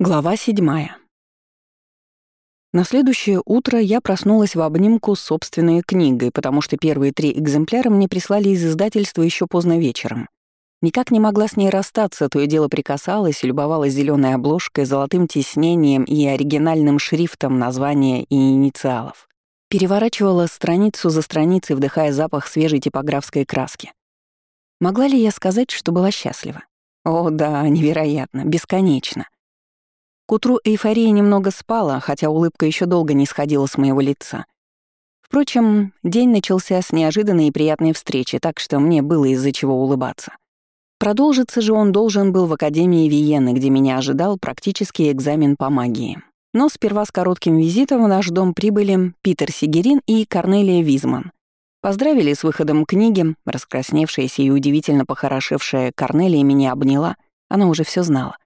Глава седьмая. На следующее утро я проснулась в обнимку с собственной книгой, потому что первые три экземпляра мне прислали из издательства еще поздно вечером. Никак не могла с ней расстаться, то и дело прикасалась, любовалась зеленой обложкой, золотым тиснением и оригинальным шрифтом названия и инициалов. Переворачивала страницу за страницей, вдыхая запах свежей типографской краски. Могла ли я сказать, что была счастлива? О, да, невероятно, бесконечно. К утру эйфория немного спала, хотя улыбка еще долго не сходила с моего лица. Впрочем, день начался с неожиданной и приятной встречи, так что мне было из-за чего улыбаться. Продолжиться же он должен был в Академии Виены, где меня ожидал практический экзамен по магии. Но сперва с коротким визитом в наш дом прибыли Питер Сигерин и Корнелия Визман. Поздравили с выходом книги, раскрасневшаяся и удивительно похорошевшая Корнелия меня обняла, она уже все знала.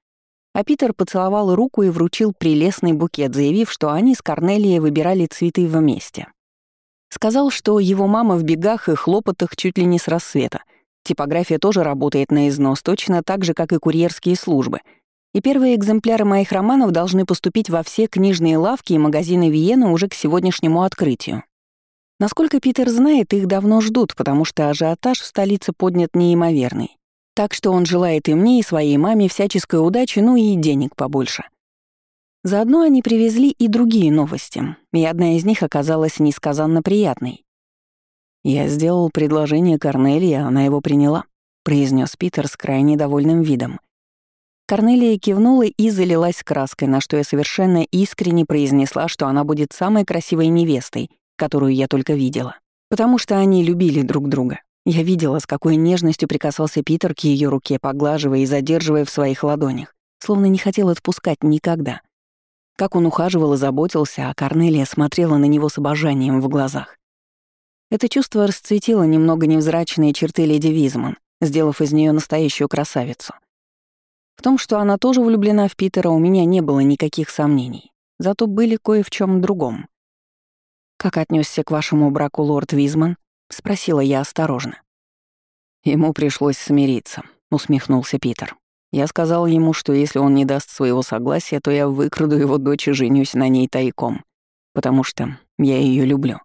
А Питер поцеловал руку и вручил прелестный букет, заявив, что они с Корнелией выбирали цветы вместе. Сказал, что его мама в бегах и хлопотах чуть ли не с рассвета. Типография тоже работает на износ, точно так же, как и курьерские службы. И первые экземпляры моих романов должны поступить во все книжные лавки и магазины Виены уже к сегодняшнему открытию. Насколько Питер знает, их давно ждут, потому что ажиотаж в столице поднят неимоверный. Так что он желает и мне, и своей маме всяческой удачи, ну и денег побольше. Заодно они привезли и другие новости, и одна из них оказалась несказанно приятной. «Я сделал предложение Корнелии, а она его приняла», — произнес Питер с крайне довольным видом. Корнелия кивнула и залилась краской, на что я совершенно искренне произнесла, что она будет самой красивой невестой, которую я только видела, потому что они любили друг друга. Я видела, с какой нежностью прикасался Питер к ее руке, поглаживая и задерживая в своих ладонях, словно не хотел отпускать никогда. Как он ухаживал и заботился, а Корнелия смотрела на него с обожанием в глазах. Это чувство расцветило немного невзрачные черты леди Визман, сделав из нее настоящую красавицу. В том, что она тоже влюблена в Питера, у меня не было никаких сомнений. Зато были кое в чем другом. «Как отнесся к вашему браку лорд Визман?» — спросила я осторожно. «Ему пришлось смириться», — усмехнулся Питер. «Я сказал ему, что если он не даст своего согласия, то я выкраду его дочь и женюсь на ней тайком, потому что я ее люблю.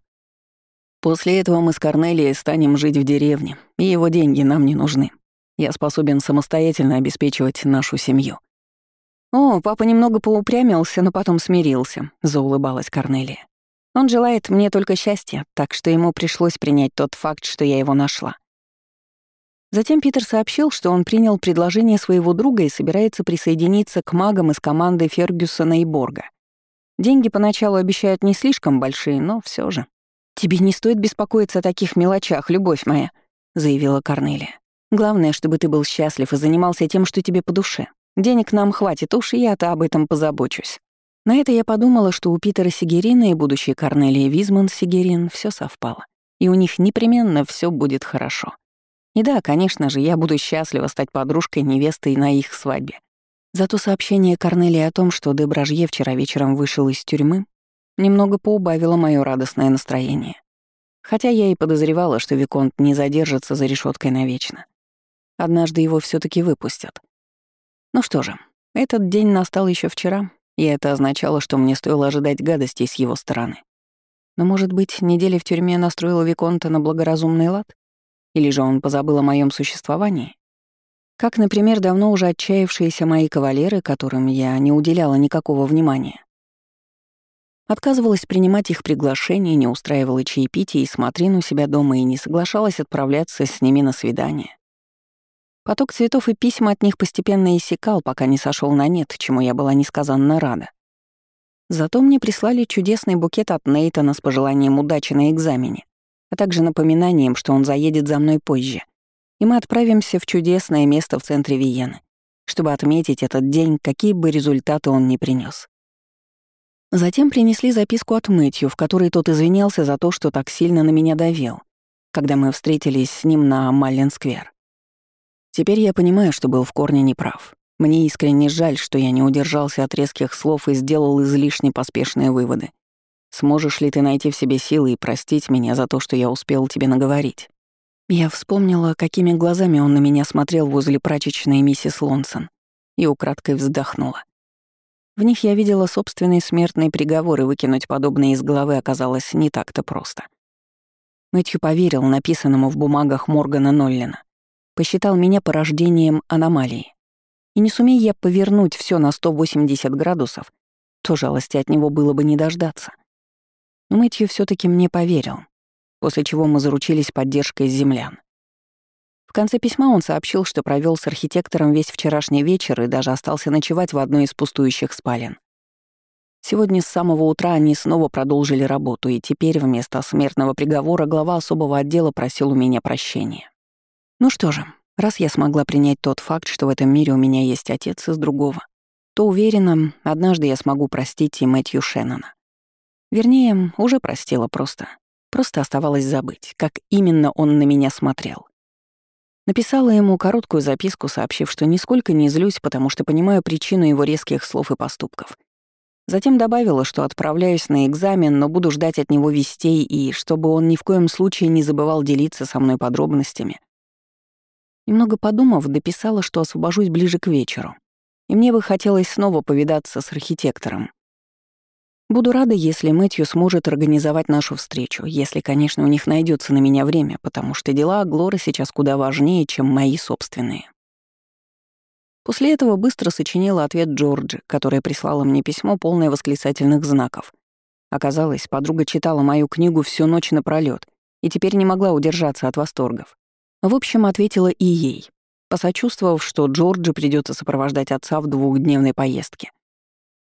После этого мы с Корнелией станем жить в деревне, и его деньги нам не нужны. Я способен самостоятельно обеспечивать нашу семью». «О, папа немного поупрямился, но потом смирился», — заулыбалась Корнелия. Он желает мне только счастья, так что ему пришлось принять тот факт, что я его нашла. Затем Питер сообщил, что он принял предложение своего друга и собирается присоединиться к магам из команды Фергюсона и Борга. Деньги поначалу обещают не слишком большие, но все же. «Тебе не стоит беспокоиться о таких мелочах, любовь моя», — заявила Корнелия. «Главное, чтобы ты был счастлив и занимался тем, что тебе по душе. Денег нам хватит, уж я-то об этом позабочусь». На это я подумала, что у Питера Сигерина и будущей Корнелии Визман Сигерин все совпало, и у них непременно все будет хорошо. И да, конечно же, я буду счастлива стать подружкой невесты на их свадьбе. Зато сообщение Корнелии о том, что Дебражье вчера вечером вышел из тюрьмы, немного поубавило мое радостное настроение. Хотя я и подозревала, что Виконт не задержится за решеткой навечно. Однажды его все таки выпустят. Ну что же, этот день настал еще вчера, и это означало, что мне стоило ожидать гадостей с его стороны. Но, может быть, неделя в тюрьме настроила Виконта на благоразумный лад? Или же он позабыл о моем существовании? Как, например, давно уже отчаявшиеся мои кавалеры, которым я не уделяла никакого внимания. Отказывалась принимать их приглашения, не устраивала чаепития и смотрин у себя дома и не соглашалась отправляться с ними на свидание. Поток цветов и писем от них постепенно иссякал, пока не сошел на нет, чему я была несказанно рада. Зато мне прислали чудесный букет от Нейтана с пожеланием удачи на экзамене, а также напоминанием, что он заедет за мной позже. И мы отправимся в чудесное место в центре Виены, чтобы отметить этот день, какие бы результаты он ни принес. Затем принесли записку от Мэтью, в которой тот извинялся за то, что так сильно на меня давил, когда мы встретились с ним на Маллен-сквер. Теперь я понимаю, что был в корне неправ. Мне искренне жаль, что я не удержался от резких слов и сделал излишне поспешные выводы. Сможешь ли ты найти в себе силы и простить меня за то, что я успел тебе наговорить? Я вспомнила, какими глазами он на меня смотрел возле прачечной миссис Лонсон и украдкой вздохнула. В них я видела собственный смертный приговор, и выкинуть подобное из головы оказалось не так-то просто. Мэтью поверил написанному в бумагах Моргана Ноллина. Посчитал меня порождением аномалии. И не сумей я повернуть все на 180 градусов, то жалости от него было бы не дождаться. Но Мэтью все таки мне поверил, после чего мы заручились поддержкой землян. В конце письма он сообщил, что провел с архитектором весь вчерашний вечер и даже остался ночевать в одной из пустующих спален. Сегодня с самого утра они снова продолжили работу, и теперь вместо смертного приговора глава особого отдела просил у меня прощения. Ну что же, раз я смогла принять тот факт, что в этом мире у меня есть отец из другого, то уверена, однажды я смогу простить и Мэтью Шеннона. Вернее, уже простила просто. Просто оставалось забыть, как именно он на меня смотрел. Написала ему короткую записку, сообщив, что нисколько не злюсь, потому что понимаю причину его резких слов и поступков. Затем добавила, что отправляюсь на экзамен, но буду ждать от него вестей и чтобы он ни в коем случае не забывал делиться со мной подробностями. Немного подумав, дописала, что освобожусь ближе к вечеру. И мне бы хотелось снова повидаться с архитектором, Буду рада, если Мэтью сможет организовать нашу встречу, если, конечно, у них найдется на меня время, потому что дела Глоры сейчас куда важнее, чем мои собственные. После этого быстро сочинила ответ Джорджи, которая прислала мне письмо, полное восклицательных знаков. Оказалось, подруга читала мою книгу всю ночь напролёт и теперь не могла удержаться от восторгов. В общем, ответила и ей, посочувствовав, что Джорджи придется сопровождать отца в двухдневной поездке —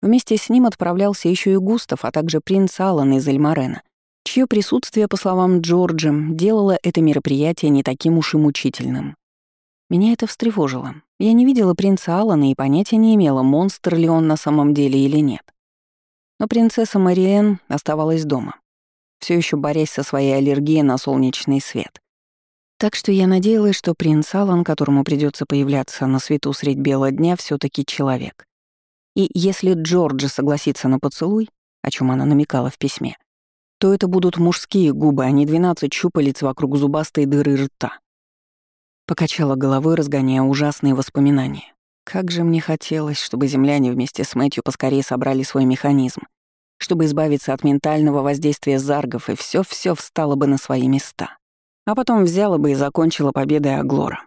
Вместе с ним отправлялся еще и Густав, а также принц Аллан из Эльмарена, чье присутствие, по словам Джорджа, делало это мероприятие не таким уж и мучительным. Меня это встревожило. Я не видела принца Алана и понятия не имела, монстр ли он на самом деле или нет. Но принцесса Мариэн оставалась дома, все еще борясь со своей аллергией на солнечный свет. Так что я надеялась, что принц Алан, которому придется появляться на свету средь бела дня, все таки человек. И если Джорджи согласится на поцелуй, о чем она намекала в письме, то это будут мужские губы, а не двенадцать щупалец вокруг зубастой дыры рта. Покачала головой, разгоняя ужасные воспоминания. Как же мне хотелось, чтобы земляне вместе с Мэтью поскорее собрали свой механизм, чтобы избавиться от ментального воздействия заргов, и все все встало бы на свои места. А потом взяла бы и закончила победой Аглора.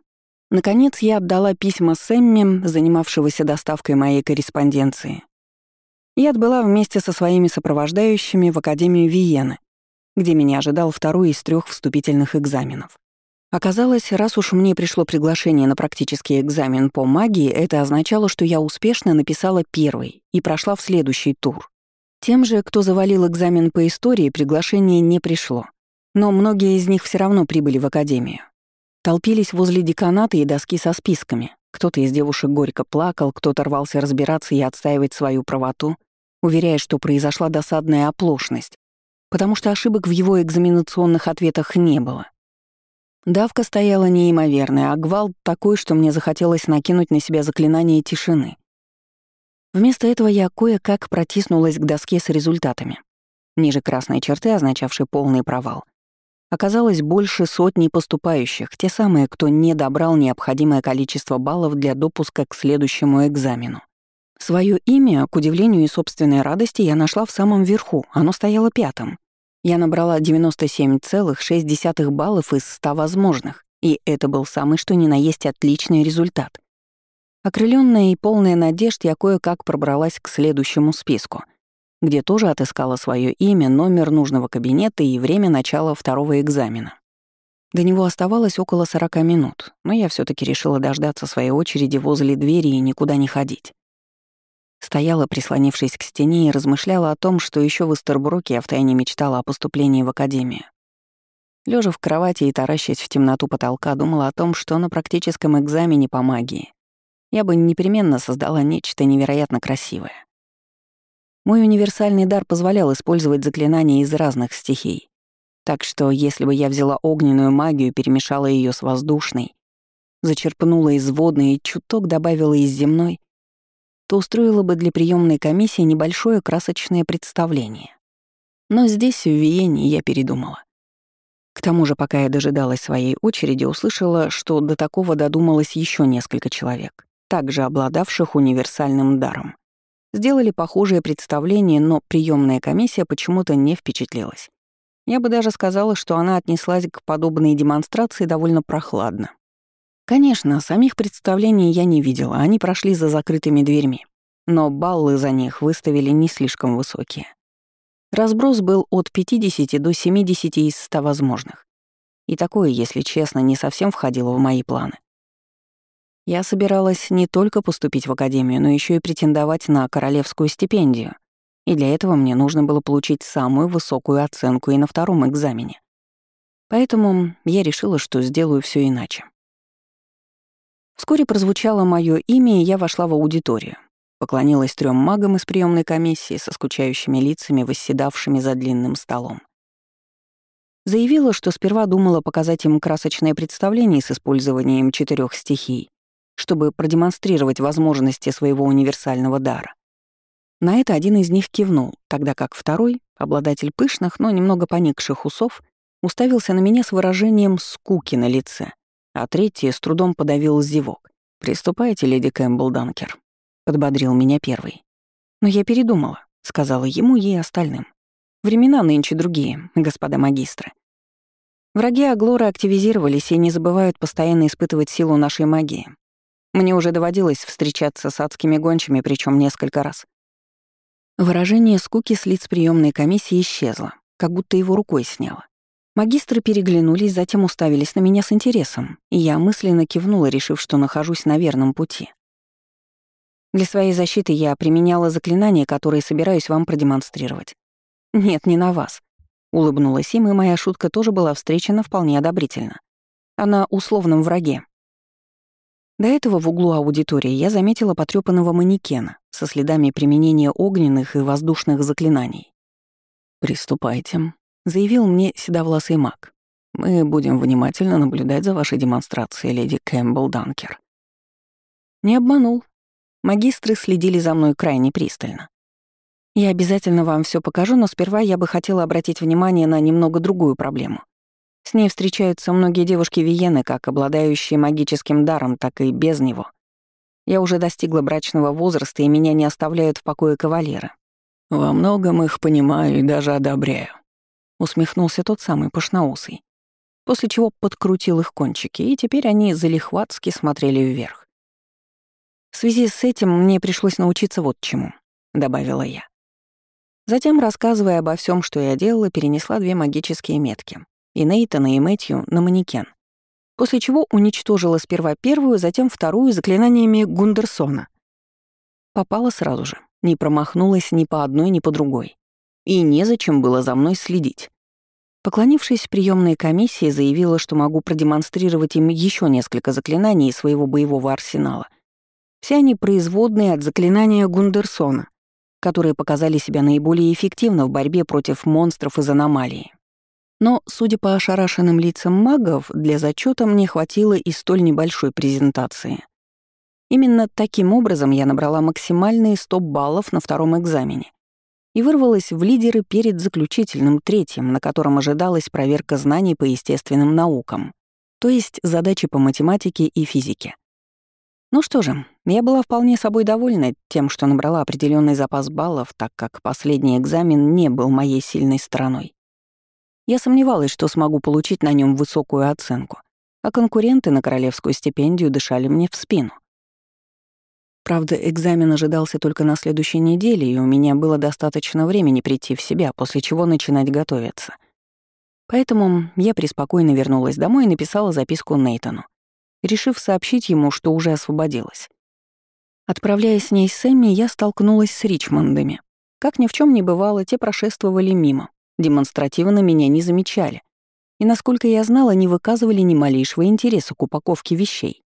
Наконец я отдала письма Сэмми, занимавшегося доставкой моей корреспонденции. И отбыла вместе со своими сопровождающими в Академию Виены, где меня ожидал второй из трех вступительных экзаменов. Оказалось, раз уж мне пришло приглашение на практический экзамен по магии, это означало, что я успешно написала первый и прошла в следующий тур. Тем же, кто завалил экзамен по истории, приглашение не пришло. Но многие из них все равно прибыли в академию. Толпились возле деканата и доски со списками. Кто-то из девушек горько плакал, кто-то рвался разбираться и отстаивать свою правоту, уверяя, что произошла досадная оплошность, потому что ошибок в его экзаменационных ответах не было. Давка стояла неимоверная, а гвалт такой, что мне захотелось накинуть на себя заклинание тишины. Вместо этого я кое-как протиснулась к доске с результатами. Ниже красной черты, означавшей полный провал, Оказалось больше сотни поступающих, те самые, кто не добрал необходимое количество баллов для допуска к следующему экзамену. Своё имя, к удивлению и собственной радости, я нашла в самом верху, оно стояло пятым. Я набрала 97,6 баллов из 100 возможных, и это был самый что ни на есть отличный результат. Окрылённая и полная надежд, я кое-как пробралась к следующему списку — где тоже отыскала свое имя, номер нужного кабинета и время начала второго экзамена. До него оставалось около 40 минут, но я все таки решила дождаться своей очереди возле двери и никуда не ходить. Стояла, прислонившись к стене, и размышляла о том, что еще в Эстерброке я втайне мечтала о поступлении в академию. Лежа в кровати и таращась в темноту потолка, думала о том, что на практическом экзамене по магии я бы непременно создала нечто невероятно красивое. Мой универсальный дар позволял использовать заклинания из разных стихий. Так что, если бы я взяла огненную магию, перемешала ее с воздушной, зачерпнула из водной и чуток добавила из земной, то устроила бы для приемной комиссии небольшое красочное представление. Но здесь, в Виене, я передумала. К тому же, пока я дожидалась своей очереди, услышала, что до такого додумалось еще несколько человек, также обладавших универсальным даром. Сделали похожее представление, но приемная комиссия почему-то не впечатлилась. Я бы даже сказала, что она отнеслась к подобной демонстрации довольно прохладно. Конечно, самих представлений я не видела, они прошли за закрытыми дверьми. Но баллы за них выставили не слишком высокие. Разброс был от 50 до 70 из 100 возможных. И такое, если честно, не совсем входило в мои планы. Я собиралась не только поступить в академию, но еще и претендовать на королевскую стипендию. И для этого мне нужно было получить самую высокую оценку и на втором экзамене. Поэтому я решила, что сделаю все иначе. Вскоре прозвучало мое имя, и я вошла в аудиторию. Поклонилась трем магам из приемной комиссии со скучающими лицами, восседавшими за длинным столом. Заявила, что сперва думала показать им красочное представление с использованием четырех стихий, чтобы продемонстрировать возможности своего универсального дара. На это один из них кивнул, тогда как второй, обладатель пышных, но немного поникших усов, уставился на меня с выражением скуки на лице, а третий с трудом подавил зевок. «Приступайте, леди Кэмпбелл Данкер», — подбодрил меня первый. «Но я передумала», — сказала ему и остальным. «Времена нынче другие, господа магистры. Враги Аглоры активизировались и не забывают постоянно испытывать силу нашей магии. Мне уже доводилось встречаться с адскими гончими, причем несколько раз. Выражение скуки с лиц приемной комиссии исчезло, как будто его рукой сняло. Магистры переглянулись, затем уставились на меня с интересом, и я мысленно кивнула, решив, что нахожусь на верном пути. Для своей защиты я применяла заклинания, которые собираюсь вам продемонстрировать. Нет, не на вас. Улыбнулась им, и моя шутка тоже была встречена вполне одобрительно. Она условном враге, до этого в углу аудитории я заметила потрёпанного манекена со следами применения огненных и воздушных заклинаний. «Приступайте», — заявил мне седовласый маг. «Мы будем внимательно наблюдать за вашей демонстрацией, леди Кэмпбелл Данкер». Не обманул. Магистры следили за мной крайне пристально. Я обязательно вам все покажу, но сперва я бы хотела обратить внимание на немного другую проблему. С ней встречаются многие девушки Виены, как обладающие магическим даром, так и без него. Я уже достигла брачного возраста, и меня не оставляют в покое кавалеры. Во многом их понимаю и даже одобряю. Усмехнулся тот самый пышноусый, после чего подкрутил их кончики, и теперь они залихватски смотрели вверх. В связи с этим мне пришлось научиться вот чему, добавила я. Затем, рассказывая обо всем, что я делала, перенесла две магические метки и Нейтана, и Мэтью на манекен. После чего уничтожила сперва первую, затем вторую заклинаниями Гундерсона. Попала сразу же, не промахнулась ни по одной, ни по другой. И незачем было за мной следить. Поклонившись приемной комиссии, заявила, что могу продемонстрировать им еще несколько заклинаний своего боевого арсенала. Все они производные от заклинания Гундерсона, которые показали себя наиболее эффективно в борьбе против монстров из аномалии. Но, судя по ошарашенным лицам магов, для зачета мне хватило и столь небольшой презентации. Именно таким образом я набрала максимальные 100 баллов на втором экзамене и вырвалась в лидеры перед заключительным третьим, на котором ожидалась проверка знаний по естественным наукам, то есть задачи по математике и физике. Ну что же, я была вполне собой довольна тем, что набрала определенный запас баллов, так как последний экзамен не был моей сильной стороной. Я сомневалась, что смогу получить на нем высокую оценку, а конкуренты на королевскую стипендию дышали мне в спину. Правда, экзамен ожидался только на следующей неделе, и у меня было достаточно времени прийти в себя, после чего начинать готовиться. Поэтому я преспокойно вернулась домой и написала записку Нейтану, решив сообщить ему, что уже освободилась. Отправляясь с ней с Эмми, я столкнулась с Ричмондами. Как ни в чем не бывало, те прошествовали мимо, демонстративно меня не замечали. И, насколько я знала, не выказывали ни малейшего интереса к упаковке вещей.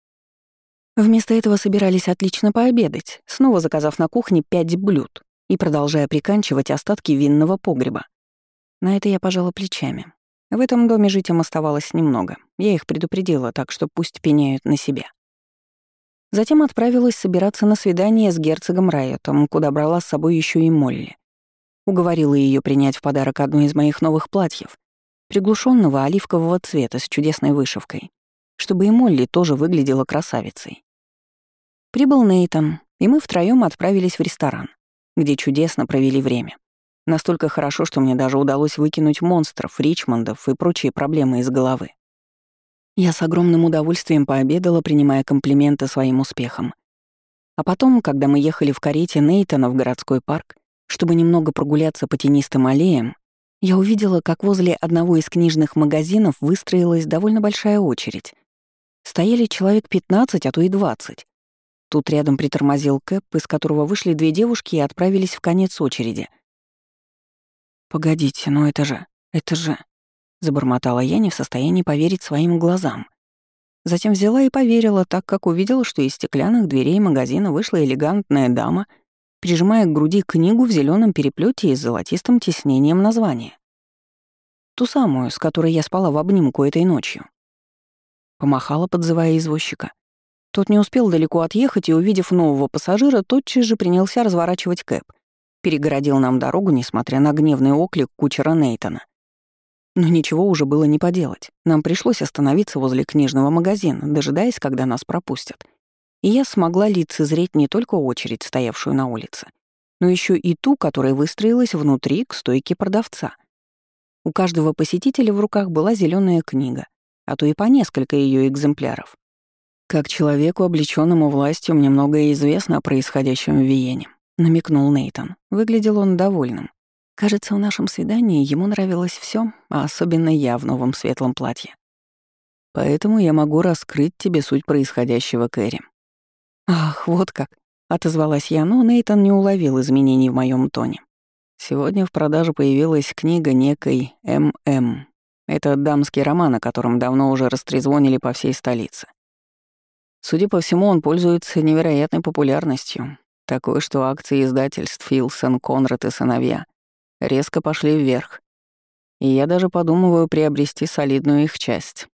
Вместо этого собирались отлично пообедать, снова заказав на кухне пять блюд и продолжая приканчивать остатки винного погреба. На это я пожала плечами. В этом доме жить им оставалось немного. Я их предупредила, так что пусть пеняют на себя. Затем отправилась собираться на свидание с герцогом Райотом, куда брала с собой еще и Молли. Уговорила ее принять в подарок одно из моих новых платьев, приглушенного оливкового цвета с чудесной вышивкой, чтобы и Молли тоже выглядела красавицей. Прибыл Нейтан, и мы втроем отправились в ресторан, где чудесно провели время. Настолько хорошо, что мне даже удалось выкинуть монстров, Ричмондов и прочие проблемы из головы. Я с огромным удовольствием пообедала, принимая комплименты своим успехам. А потом, когда мы ехали в карете Нейтана в городской парк, чтобы немного прогуляться по тенистым аллеям, я увидела, как возле одного из книжных магазинов выстроилась довольно большая очередь. Стояли человек 15, а то и 20. Тут рядом притормозил Кэп, из которого вышли две девушки и отправились в конец очереди. «Погодите, но это же... это же...» Забормотала я, не в состоянии поверить своим глазам. Затем взяла и поверила, так как увидела, что из стеклянных дверей магазина вышла элегантная дама — прижимая к груди книгу в зеленом переплете и с золотистым тиснением названия. Ту самую, с которой я спала в обнимку этой ночью. Помахала, подзывая извозчика. Тот не успел далеко отъехать и, увидев нового пассажира, тотчас же принялся разворачивать кэп. Перегородил нам дорогу, несмотря на гневный оклик кучера Нейтона. Но ничего уже было не поделать. Нам пришлось остановиться возле книжного магазина, дожидаясь, когда нас пропустят и я смогла лицезреть не только очередь, стоявшую на улице, но еще и ту, которая выстроилась внутри к стойке продавца. У каждого посетителя в руках была зеленая книга, а то и по несколько ее экземпляров. Как человеку, облеченному властью, мне многое известно о происходящем в Виене, намекнул Нейтон. Выглядел он довольным. Кажется, в нашем свидании ему нравилось все, а особенно я в новом светлом платье. Поэтому я могу раскрыть тебе суть происходящего, Кэрри. «Ах, вот как!» — отозвалась я, но Нейтан не уловил изменений в моем тоне. Сегодня в продаже появилась книга некой М.М. Это дамский роман, о котором давно уже растрезвонили по всей столице. Судя по всему, он пользуется невероятной популярностью, такой, что акции издательств Филсон, Конрад и сыновья резко пошли вверх. И я даже подумываю приобрести солидную их часть.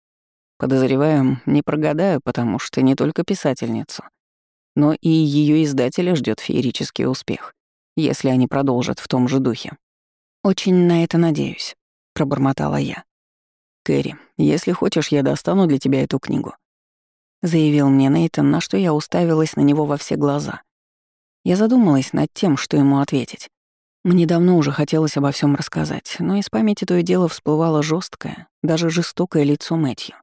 Подозреваю, не прогадаю, потому что не только писательницу — но и ее издателя ждет феерический успех, если они продолжат в том же духе. «Очень на это надеюсь», — пробормотала я. «Кэрри, если хочешь, я достану для тебя эту книгу», — заявил мне Нейтан, на что я уставилась на него во все глаза. Я задумалась над тем, что ему ответить. Мне давно уже хотелось обо всем рассказать, но из памяти то и дело всплывало жесткое, даже жестокое лицо Мэтью.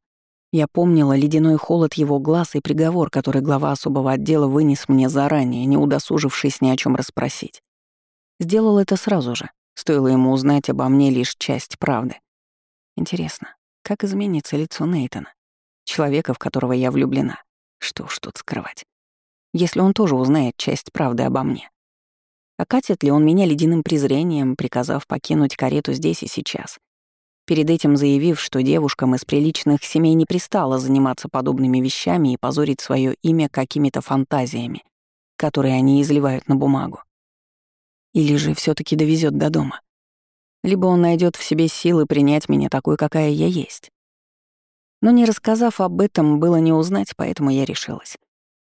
Я помнила ледяной холод его глаз и приговор, который глава особого отдела вынес мне заранее, не удосужившись ни о чем расспросить. Сделал это сразу же, стоило ему узнать обо мне лишь часть правды. Интересно, как изменится лицо Нейтона, человека, в которого я влюблена? Что ж тут скрывать? Если он тоже узнает часть правды обо мне. Окатит ли он меня ледяным презрением, приказав покинуть карету здесь и сейчас? Перед этим заявив, что девушкам из приличных семей не пристало заниматься подобными вещами и позорить свое имя какими-то фантазиями, которые они изливают на бумагу. Или же все таки довезет до дома. Либо он найдет в себе силы принять меня такой, какая я есть. Но не рассказав об этом, было не узнать, поэтому я решилась.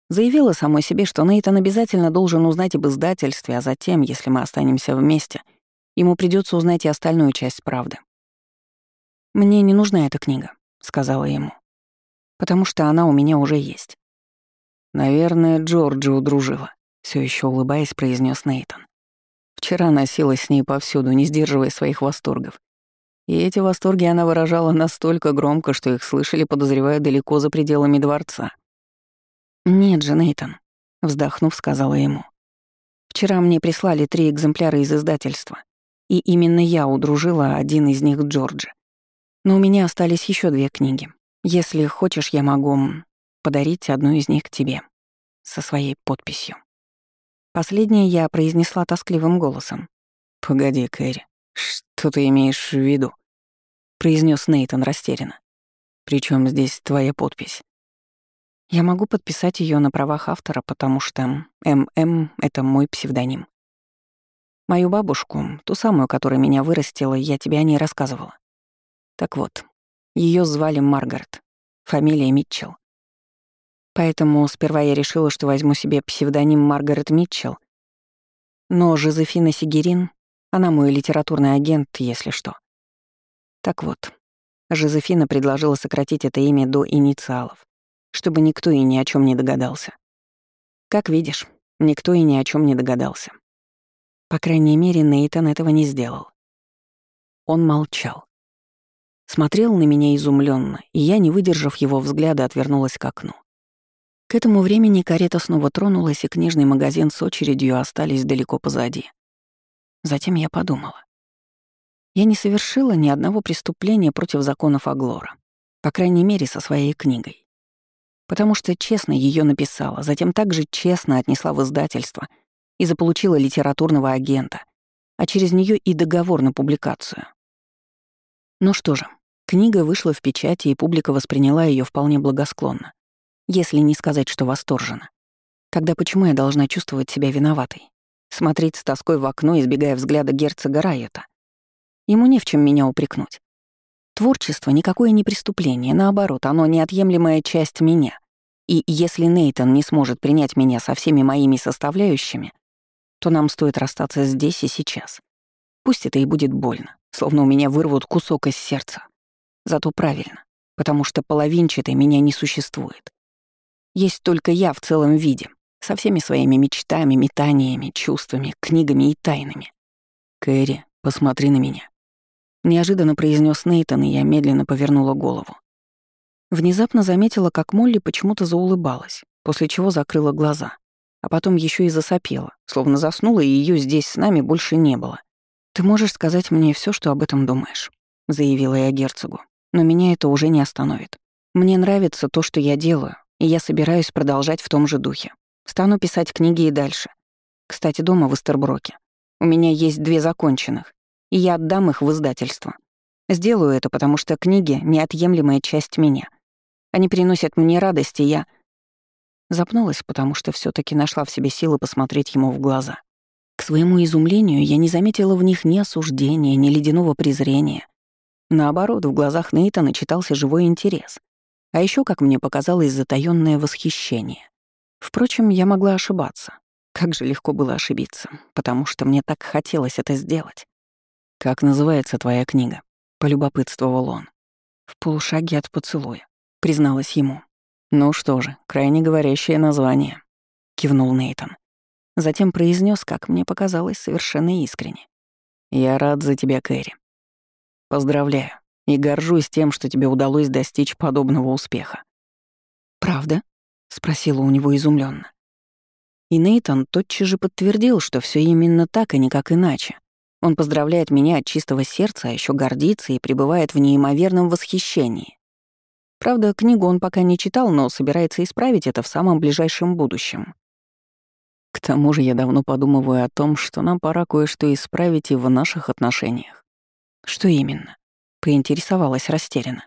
Заявила самой себе, что Нейтан обязательно должен узнать об издательстве, а затем, если мы останемся вместе, ему придется узнать и остальную часть правды. «Мне не нужна эта книга», — сказала ему. «Потому что она у меня уже есть». «Наверное, Джорджи удружила», — все еще улыбаясь, произнес Нейтон. Вчера носилась с ней повсюду, не сдерживая своих восторгов. И эти восторги она выражала настолько громко, что их слышали, подозревая, далеко за пределами дворца. «Нет же, Нейтон», — вздохнув, сказала ему. «Вчера мне прислали три экземпляра из издательства, и именно я удружила один из них Джорджи. Но у меня остались еще две книги. Если хочешь, я могу подарить одну из них тебе. Со своей подписью. Последнее я произнесла тоскливым голосом. «Погоди, Кэрри, что ты имеешь в виду?» произнес Нейтон растерянно. Причем здесь твоя подпись?» Я могу подписать ее на правах автора, потому что ММ — это мой псевдоним. Мою бабушку, ту самую, которая меня вырастила, я тебе о ней рассказывала. Так вот, ее звали Маргарет, фамилия Митчелл. Поэтому сперва я решила, что возьму себе псевдоним Маргарет Митчелл. Но Жозефина Сигерин, она мой литературный агент, если что. Так вот, Жозефина предложила сократить это имя до инициалов, чтобы никто и ни о чем не догадался. Как видишь, никто и ни о чем не догадался. По крайней мере, Нейтан этого не сделал. Он молчал. Смотрел на меня изумленно, и я, не выдержав его взгляда, отвернулась к окну. К этому времени карета снова тронулась, и книжный магазин с очередью остались далеко позади. Затем я подумала. Я не совершила ни одного преступления против законов Аглора, по крайней мере, со своей книгой. Потому что честно ее написала, затем также честно отнесла в издательство и заполучила литературного агента, а через нее и договор на публикацию. Ну что же, книга вышла в печати, и публика восприняла ее вполне благосклонно если не сказать, что восторжена. Когда почему я должна чувствовать себя виноватой? Смотреть с тоской в окно, избегая взгляда герцога Райета. Ему не в чем меня упрекнуть. Творчество — никакое не преступление, наоборот, оно неотъемлемая часть меня. И если Нейтон не сможет принять меня со всеми моими составляющими, то нам стоит расстаться здесь и сейчас. Пусть это и будет больно, словно у меня вырвут кусок из сердца. Зато правильно, потому что половинчатой меня не существует. Есть только я в целом виде, со всеми своими мечтами, метаниями, чувствами, книгами и тайнами. «Кэрри, посмотри на меня», — неожиданно произнес Нейтан, и я медленно повернула голову. Внезапно заметила, как Молли почему-то заулыбалась, после чего закрыла глаза, а потом еще и засопела, словно заснула, и ее здесь с нами больше не было. «Ты можешь сказать мне все, что об этом думаешь», — заявила я герцогу. «Но меня это уже не остановит. Мне нравится то, что я делаю, и я собираюсь продолжать в том же духе. Стану писать книги и дальше. Кстати, дома в Эстерброке. У меня есть две законченных, и я отдам их в издательство. Сделаю это, потому что книги — неотъемлемая часть меня. Они приносят мне радость, и я... Запнулась, потому что все таки нашла в себе силы посмотреть ему в глаза. Своему изумлению я не заметила в них ни осуждения, ни ледяного презрения. Наоборот, в глазах Нейтана читался живой интерес. А еще, как мне показалось, затаённое восхищение. Впрочем, я могла ошибаться. Как же легко было ошибиться, потому что мне так хотелось это сделать. «Как называется твоя книга?» — полюбопытствовал он. «В полушаге от поцелуя», — призналась ему. «Ну что же, крайне говорящее название», — кивнул Нейтон. Затем произнес, как мне показалось, совершенно искренне. «Я рад за тебя, Кэрри. Поздравляю и горжусь тем, что тебе удалось достичь подобного успеха. «Правда?» — спросила у него изумленно. И Нейтон тотчас же подтвердил, что все именно так, и никак иначе. Он поздравляет меня от чистого сердца, а еще гордится и пребывает в неимоверном восхищении. Правда, книгу он пока не читал, но собирается исправить это в самом ближайшем будущем. К тому же я давно подумываю о том, что нам пора кое-что исправить и в наших отношениях. Что именно? поинтересовалась растерянно.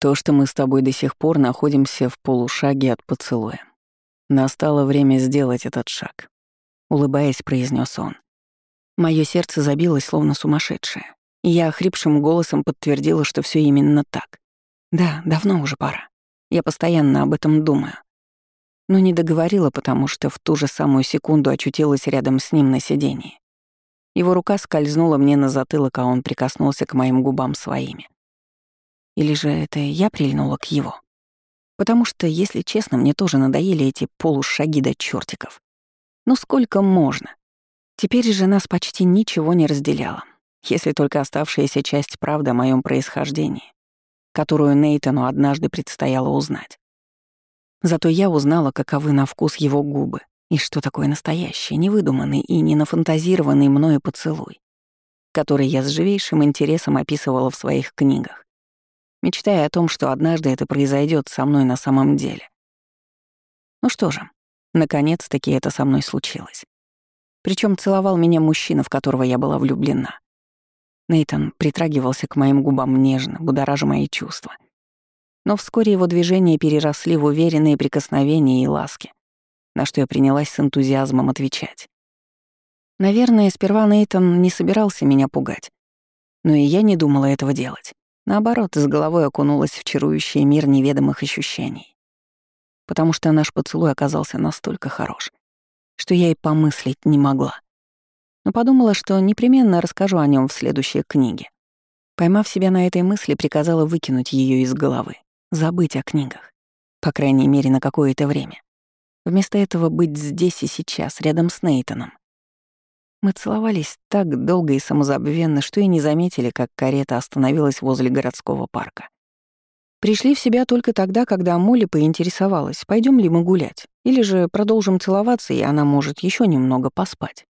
То, что мы с тобой до сих пор находимся в полушаге от поцелуя. Настало время сделать этот шаг. Улыбаясь, произнес он. Мое сердце забилось, словно сумасшедшее. И я охрипшим голосом подтвердила, что все именно так. Да, давно уже пора. Я постоянно об этом думаю. Но не договорила, потому что в ту же самую секунду очутилась рядом с ним на сидении. Его рука скользнула мне на затылок, а он прикоснулся к моим губам своими. Или же это я прильнула к его? Потому что, если честно, мне тоже надоели эти полушаги до чертиков. Ну сколько можно? Теперь же нас почти ничего не разделяло, если только оставшаяся часть правды о моем происхождении, которую Нейтану однажды предстояло узнать. Зато я узнала, каковы на вкус его губы, и что такое настоящий, невыдуманный и не нафантазированный мною поцелуй, который я с живейшим интересом описывала в своих книгах, мечтая о том, что однажды это произойдет со мной на самом деле. Ну что же, наконец-таки это со мной случилось. Причем целовал меня мужчина, в которого я была влюблена. Нейтон притрагивался к моим губам нежно, будоража мои чувства. Но вскоре его движения переросли в уверенные прикосновения и ласки, на что я принялась с энтузиазмом отвечать. Наверное, сперва Нейтон не собирался меня пугать. Но и я не думала этого делать. Наоборот, с головой окунулась в чарующий мир неведомых ощущений. Потому что наш поцелуй оказался настолько хорош, что я и помыслить не могла. Но подумала, что непременно расскажу о нем в следующей книге. Поймав себя на этой мысли, приказала выкинуть ее из головы, забыть о книгах. По крайней мере, на какое-то время. Вместо этого быть здесь и сейчас, рядом с Нейтаном. Мы целовались так долго и самозабвенно, что и не заметили, как карета остановилась возле городского парка. Пришли в себя только тогда, когда Молли поинтересовалась, пойдем ли мы гулять, или же продолжим целоваться, и она может еще немного поспать.